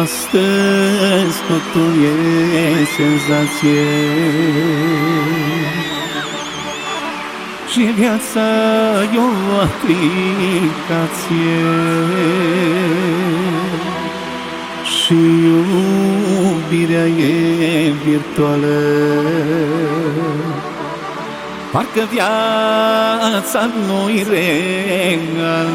Astăzi totul e senzație Și viața e o aplicație Și iubirea e virtuală. Parcă viața nu-i reală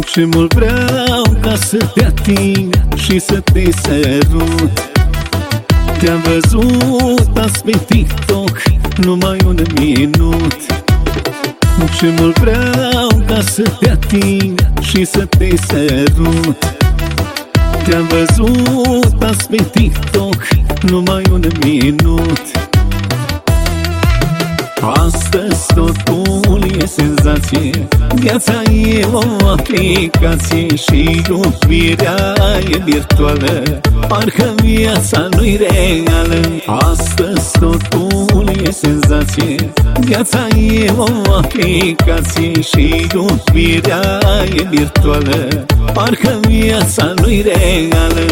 Ce mult vreau ca să te ating și să te sărut. Te-am văzut azi pe TikTok numai un minut. Ce mult vreau ca să te ating și să te sărut. Te-am văzut azi pe TikTok numai un minut Astăzi totul e senzație Viața e o aplicație Și iubirea e virtuală Parcă viața nu-i reală. Astăzi totul e senzație Viața e o aplicație Și iubirea e virtuală Parcă viața nu-i reală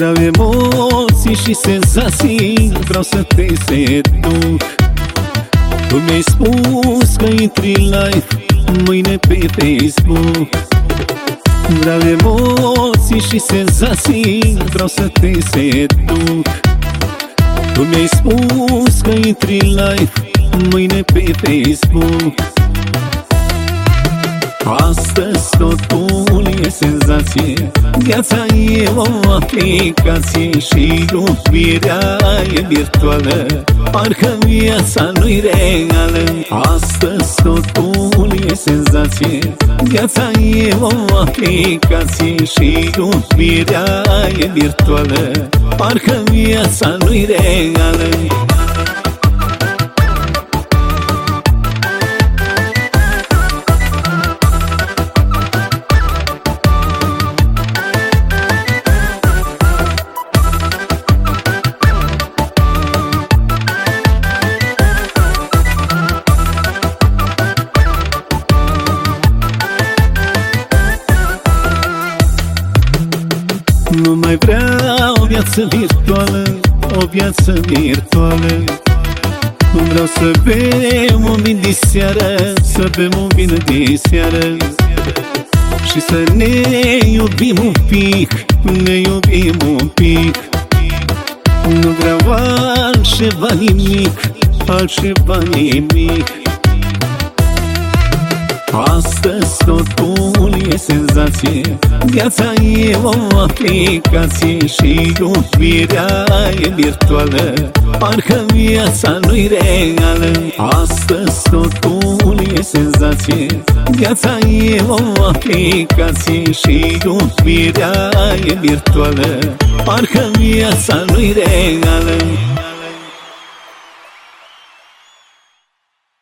Vreau emoții și senzații Vreau să te seduc Tu. Mi-ai spus că intri live Mâine pe Facebook. Vreau emoții și senzații Vreau să te seduc Tu. Mi-ai spus că intri live Mâine pe Facebook. Astăzi totul e senzație. Viața e o aplicație Și iubirea e virtuală. Parcă viața nu-i reală. Astăzi totul e senzație. Viața e o aplicație Și iubirea e virtuală. Parcă viața nu-i reală viață virtuală, o viață virtuală. Vreau să bem un vin de seară, să bem un vin de seară. Și să ne iubim un pic, ne iubim un pic. Nu vreau altceva nimic, altceva nimic. Astăzi totul e senzație Viața e o aplicație Și iubirea e virtuală. Parcă viața nu-i reală. Astăzi totul e senzație. Viața e o aplicație Și iubirea e virtuală. Parcă viața nu-i reală